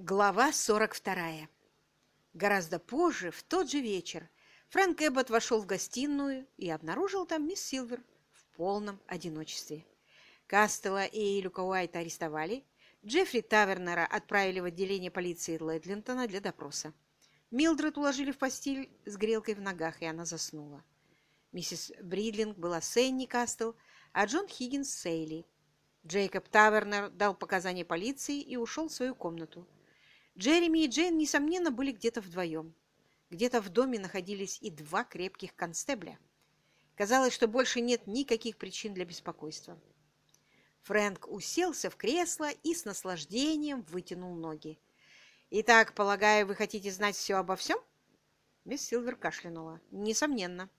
Глава 42. Гораздо позже, в тот же вечер, Фрэнк Эббот вошел в гостиную и обнаружил там мисс Силвер в полном одиночестве. Кастела и Люка Уайта арестовали, Джеффри Тавернера отправили в отделение полиции Ледлинтона для допроса. Милдред уложили в постель с грелкой в ногах, и она заснула. Миссис Бридлинг была с Энни Кастел, а Джон Хиггинс Сейли. Джейкоб Тавернер дал показания полиции и ушел в свою комнату. Джереми и Джейн, несомненно, были где-то вдвоем. Где-то в доме находились и два крепких констебля. Казалось, что больше нет никаких причин для беспокойства. Фрэнк уселся в кресло и с наслаждением вытянул ноги. «Итак, полагаю, вы хотите знать все обо всем?» Мисс Силвер кашлянула. «Несомненно».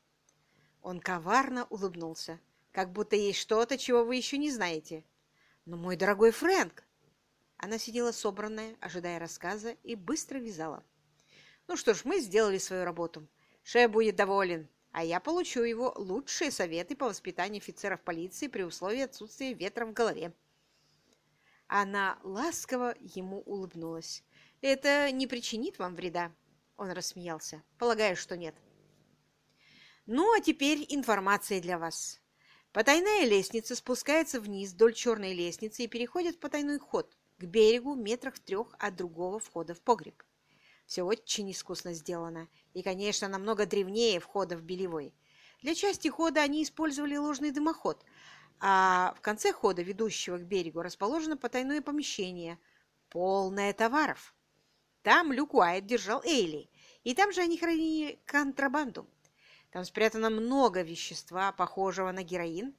Он коварно улыбнулся, как будто есть что-то, чего вы еще не знаете. «Но, мой дорогой Фрэнк, она сидела собранная, ожидая рассказа, и быстро вязала. «Ну что ж, мы сделали свою работу. Шеф будет доволен, а я получу его лучшие советы по воспитанию офицеров полиции при условии отсутствия ветра в голове». Она ласково ему улыбнулась. «Это не причинит вам вреда?» Он рассмеялся. «Полагаю, что нет». «Ну, а теперь информация для вас. Потайная лестница спускается вниз вдоль черной лестницы и переходит в потайной ход, к берегу метрах в трех от другого входа в погреб. Все очень искусно сделано и, конечно, намного древнее входа в Белевой. Для части хода они использовали ложный дымоход, а в конце хода, ведущего к берегу, расположено потайное помещение, полное товаров. Там Люк Уайт держал Эйли, и там же они хранили контрабанду. Там спрятано много вещества, похожего на героин,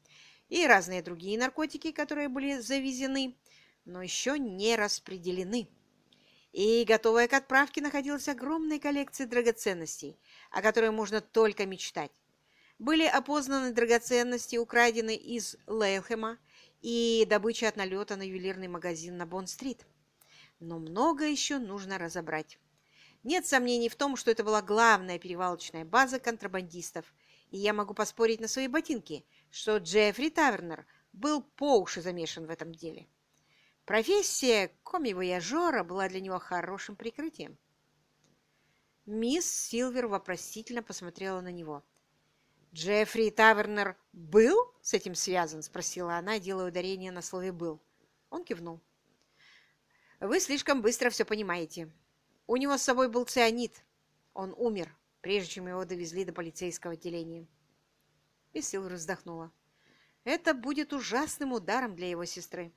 и разные другие наркотики, которые были завезены но еще не распределены. И готовая к отправке находилась огромная коллекция драгоценностей, о которой можно только мечтать. Были опознаны драгоценности, украдены из Лейлхема, и добыча от налета на ювелирный магазин на Бонн-стрит. Но много еще нужно разобрать. Нет сомнений в том, что это была главная перевалочная база контрабандистов, и я могу поспорить на свои ботинки, что Джеффри Тавернер был по уши замешан в этом деле. Профессия коми-вояжера была для него хорошим прикрытием. Мисс Силвер вопросительно посмотрела на него. «Джеффри Тавернер был с этим связан?» – спросила она, делая ударение на слове «был». Он кивнул. «Вы слишком быстро все понимаете. У него с собой был цианид. Он умер, прежде чем его довезли до полицейского отделения». Мисс Силвер вздохнула. «Это будет ужасным ударом для его сестры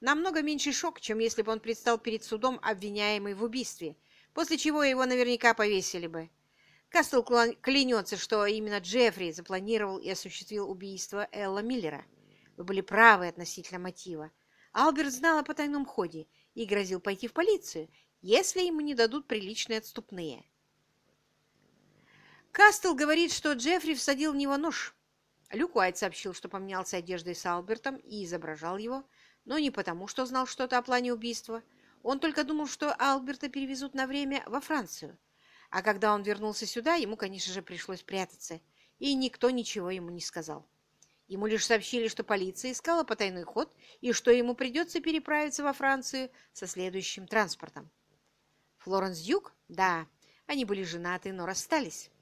намного меньший шок, чем если бы он предстал перед судом, обвиняемый в убийстве, после чего его наверняка повесили бы. Кастл клянется, что именно Джеффри запланировал и осуществил убийство Элла Миллера. Вы были правы относительно мотива. Алберт знал о потайном ходе и грозил пойти в полицию, если ему не дадут приличные отступные. Кастл говорит, что Джеффри всадил в него нож. Люк Уайт сообщил, что поменялся одеждой с Албертом и изображал его, но не потому, что знал что-то о плане убийства. Он только думал, что Алберта перевезут на время во Францию. А когда он вернулся сюда, ему, конечно же, пришлось прятаться, и никто ничего ему не сказал. Ему лишь сообщили, что полиция искала потайной ход и что ему придется переправиться во Францию со следующим транспортом. Флоренс Дюк? Да, они были женаты, но расстались.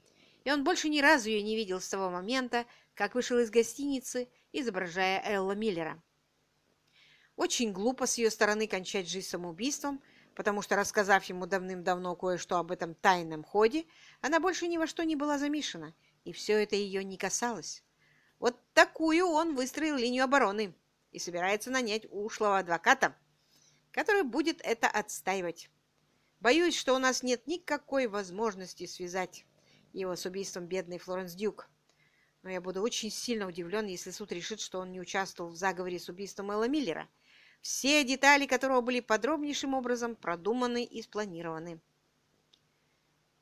И он больше ни разу ее не видел с того момента, как вышел из гостиницы, изображая Элла Миллера. Очень глупо с ее стороны кончать жизнь самоубийством, потому что, рассказав ему давным-давно кое-что об этом тайном ходе, она больше ни во что не была замешана, и все это ее не касалось. Вот такую он выстроил линию обороны и собирается нанять ушлого адвоката, который будет это отстаивать. Боюсь, что у нас нет никакой возможности связать его с убийством бедной Флоренс Дюк. Но я буду очень сильно удивлен, если суд решит, что он не участвовал в заговоре с убийством Элла Миллера, все детали которого были подробнейшим образом продуманы и спланированы.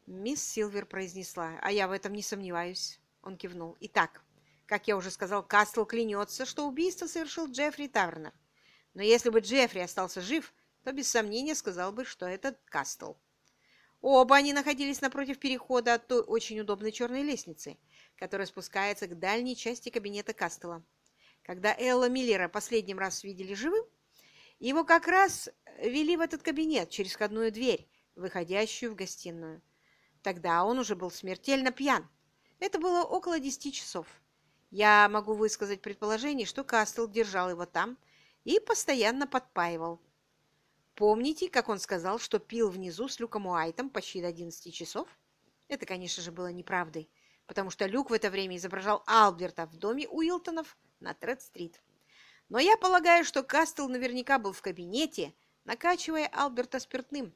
Мисс Силвер произнесла, а я в этом не сомневаюсь. Он кивнул. Итак, как я уже сказал, Кастл клянется, что убийство совершил Джеффри Тавернер. Но если бы Джеффри остался жив, то без сомнения сказал бы, что это Кастл. Оба они находились напротив перехода от той очень удобной черной лестницы, которая спускается к дальней части кабинета Кастела. Когда Элла Миллера последним раз видели живым, его как раз вели в этот кабинет через входную дверь, выходящую в гостиную. Тогда он уже был смертельно пьян. Это было около десяти часов. Я могу высказать предположение, что Кастел держал его там и постоянно подпаивал. Помните, как он сказал, что пил внизу с Люком Уайтом почти до 11 часов? Это, конечно же, было неправдой, потому что Люк в это время изображал Алберта в доме Уилтонов на Тред-стрит. Но я полагаю, что Кастел наверняка был в кабинете, накачивая Алберта спиртным.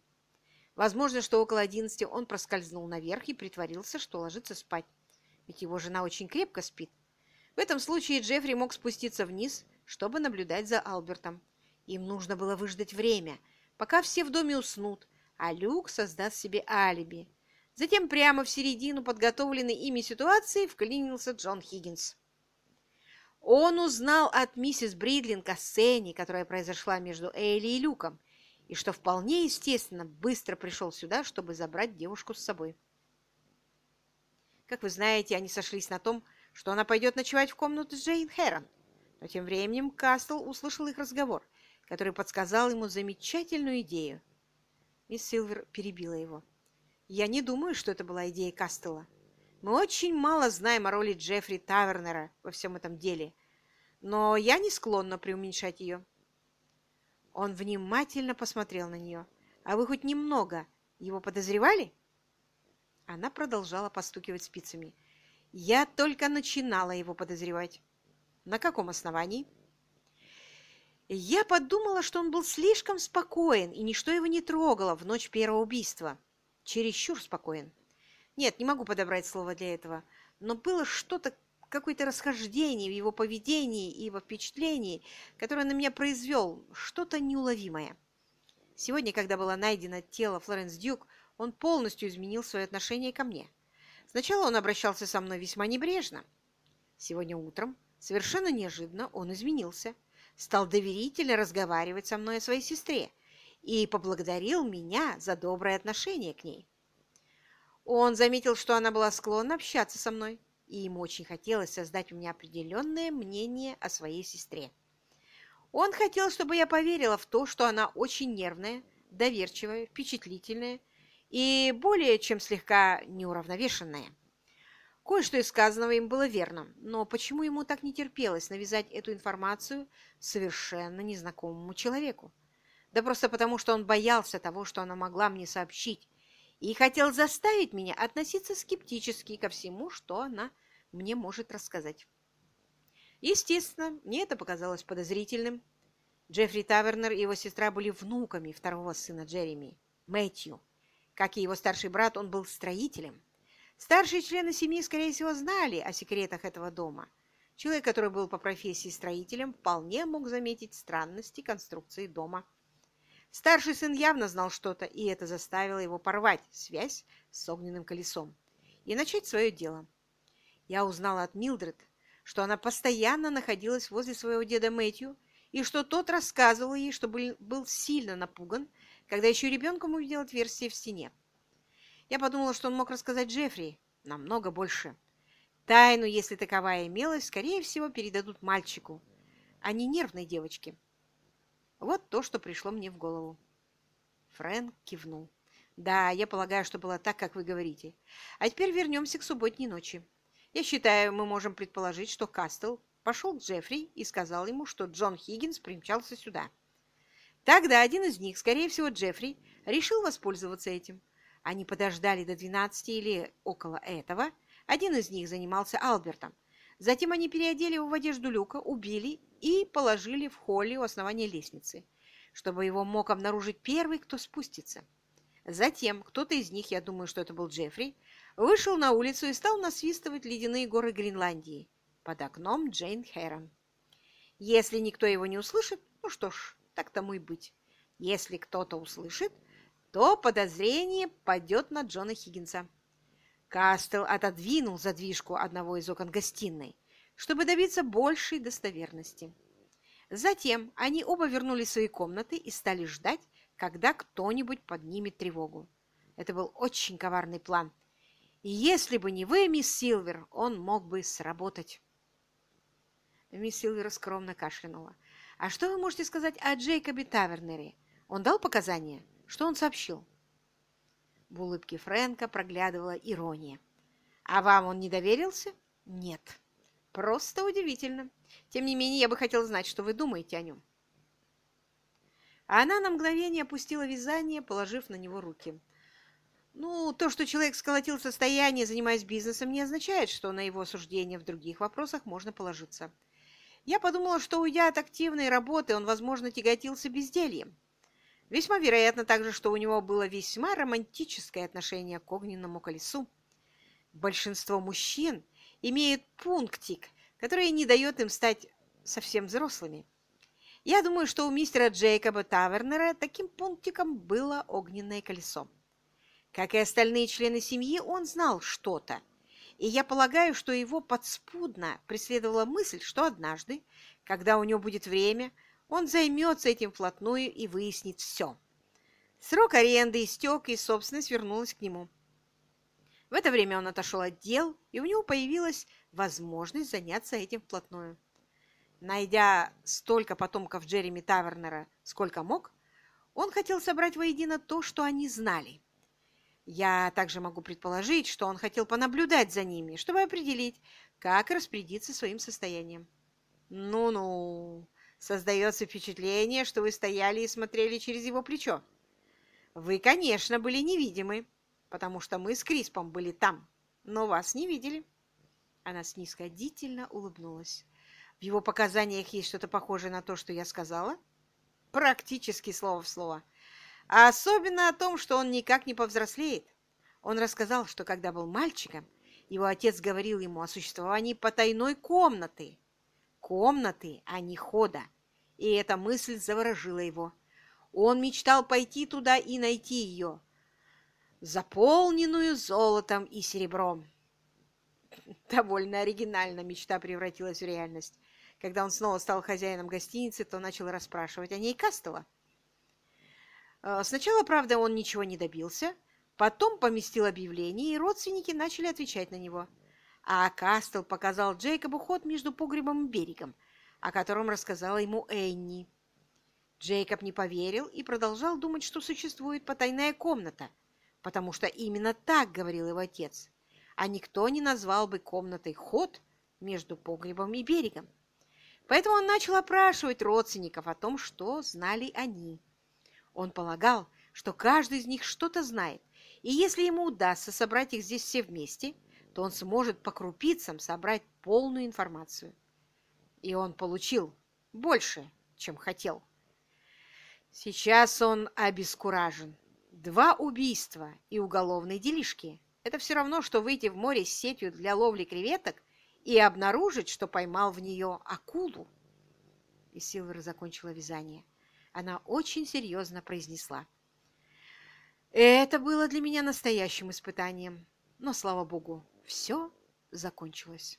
Возможно, что около одиннадцати он проскользнул наверх и притворился, что ложится спать. Ведь его жена очень крепко спит. В этом случае Джеффри мог спуститься вниз, чтобы наблюдать за Албертом. Им нужно было выждать время, пока все в доме уснут, а Люк создаст себе алиби. Затем прямо в середину подготовленной ими ситуации вклинился Джон Хиггинс. Он узнал от миссис Бридлинг о сцене, которая произошла между Элли и Люком, и что вполне естественно быстро пришел сюда, чтобы забрать девушку с собой. Как вы знаете, они сошлись на том, что она пойдет ночевать в комнату Джейн Хэрон. Но тем временем Кастл услышал их разговор, который подсказал ему замечательную идею. Мисс Силвер перебила его. «Я не думаю, что это была идея Кастела. Мы очень мало знаем о роли Джеффри Тавернера во всем этом деле, но я не склонна преуменьшать ее. Он внимательно посмотрел на нее. «А вы хоть немного его подозревали?» Она продолжала постукивать спицами. «Я только начинала его подозревать». «На каком основании?» Я подумала, что он был слишком спокоен, и ничто его не трогало в ночь первого убийства. Чересчур спокоен. Нет, не могу подобрать слово для этого, но было что-то, какое-то расхождение в его поведении и во впечатлении, которое на меня произвел, что-то неуловимое. Сегодня, когда было найдено тело Флоренс Дюк, он полностью изменил свое отношение ко мне. Сначала он обращался со мной весьма небрежно. Сегодня утром, совершенно неожиданно, он изменился, стал доверительно разговаривать со мной о своей сестре и поблагодарил меня за доброе отношение к ней. Он заметил, что она была склонна общаться со мной, и ему очень хотелось создать у меня определенное мнение о своей сестре. Он хотел, чтобы я поверила в то, что она очень нервная, доверчивая, впечатлительная и более чем слегка неуравновешенная. Кое-что из сказанного им было верным, но почему ему так не терпелось навязать эту информацию совершенно незнакомому человеку? Да просто потому, что он боялся того, что она могла мне сообщить, и хотел заставить меня относиться скептически ко всему, что она мне может рассказать. Естественно, мне это показалось подозрительным. Джеффри Тавернер и его сестра были внуками второго сына Джереми, Мэтью. Как и его старший брат, он был строителем. Старшие члены семьи, скорее всего, знали о секретах этого дома. Человек, который был по профессии строителем, вполне мог заметить странности конструкции дома. Старший сын явно знал что-то, и это заставило его порвать связь с огненным колесом и начать свое дело. Я узнала от Милдред, что она постоянно находилась возле своего деда Мэтью, и что тот рассказывал ей, что был, сильно напуган, когда еще ребенком увидел отверстие в стене. Я подумала, что он мог рассказать Джеффри намного больше. Тайну, если таковая имелась, скорее всего, передадут мальчику, а не нервной девочке. Вот то, что пришло мне в голову. Фрэнк кивнул. Да, я полагаю, что было так, как вы говорите. А теперь вернемся к субботней ночи. Я считаю, мы можем предположить, что Кастел пошел к Джеффри и сказал ему, что Джон Хиггинс примчался сюда. Тогда один из них, скорее всего Джеффри, решил воспользоваться этим. Они подождали до 12 или около этого. Один из них занимался Албертом. Затем они переодели его в одежду Люка, убили и положили в холле у основания лестницы, чтобы его мог обнаружить первый, кто спустится. Затем кто-то из них, я думаю, что это был Джеффри, вышел на улицу и стал насвистывать ледяные горы Гренландии под окном Джейн Хэрон. Если никто его не услышит, ну что ж, так тому и быть. Если кто-то услышит, то подозрение падет на Джона Хиггинса. Кастел отодвинул задвижку одного из окон гостиной, чтобы добиться большей достоверности. Затем они оба вернулись в свои комнаты и стали ждать, когда кто-нибудь поднимет тревогу. Это был очень коварный план. И если бы не вы, мисс Силвер, он мог бы сработать. Мисс Силвер скромно кашлянула. «А что вы можете сказать о Джейкобе Тавернере? Он дал показания? Что он сообщил?» В улыбке Фрэнка проглядывала ирония. «А вам он не доверился?» «Нет». «Просто удивительно. Тем не менее, я бы хотел знать, что вы думаете о нем». Она на мгновение опустила вязание, положив на него руки. Ну, то, что человек сколотил состояние, занимаясь бизнесом, не означает, что на его суждение в других вопросах можно положиться. Я подумала, что, уйдя от активной работы, он, возможно, тяготился бездельем. Весьма вероятно также, что у него было весьма романтическое отношение к огненному колесу. Большинство мужчин имеют пунктик, который не дает им стать совсем взрослыми. Я думаю, что у мистера Джейкоба Тавернера таким пунктиком было огненное колесо. Как и остальные члены семьи, он знал что-то, и я полагаю, что его подспудно преследовала мысль, что однажды, когда у него будет время, он займется этим вплотную и выяснит все. Срок аренды истек, и собственность вернулась к нему. В это время он отошел от дел, и у него появилась возможность заняться этим вплотную. Найдя столько потомков Джереми Тавернера, сколько мог, он хотел собрать воедино то, что они знали. Я также могу предположить, что он хотел понаблюдать за ними, чтобы определить, как распорядиться своим состоянием. Ну-ну, создается впечатление, что вы стояли и смотрели через его плечо. Вы, конечно, были невидимы, потому что мы с Криспом были там, но вас не видели. Она снисходительно улыбнулась. В его показаниях есть что-то похожее на то, что я сказала? Практически слово в слово. А особенно о том, что он никак не повзрослеет. Он рассказал, что когда был мальчиком, его отец говорил ему о существовании потайной комнаты. Комнаты, а не хода. И эта мысль заворожила его. Он мечтал пойти туда и найти ее, заполненную золотом и серебром. Довольно оригинально мечта превратилась в реальность. Когда он снова стал хозяином гостиницы, то начал расспрашивать о ней Кастела. Э, сначала, правда, он ничего не добился, потом поместил объявление, и родственники начали отвечать на него. А Кастел показал Джейкобу ход между погребом и берегом, о котором рассказала ему Энни. Джейкоб не поверил и продолжал думать, что существует потайная комната, потому что именно так говорил его отец, а никто не назвал бы комнатой ход между погребом и берегом. Поэтому он начал опрашивать родственников о том, что знали они. Он полагал, что каждый из них что-то знает, и если ему удастся собрать их здесь все вместе, то он сможет по крупицам собрать полную информацию. И он получил больше, чем хотел. Сейчас он обескуражен. Два убийства и уголовные делишки – это все равно, что выйти в море с сетью для ловли креветок и обнаружить, что поймал в нее акулу. И Силвер закончила вязание она очень серьезно произнесла. Это было для меня настоящим испытанием, но, слава богу, все закончилось.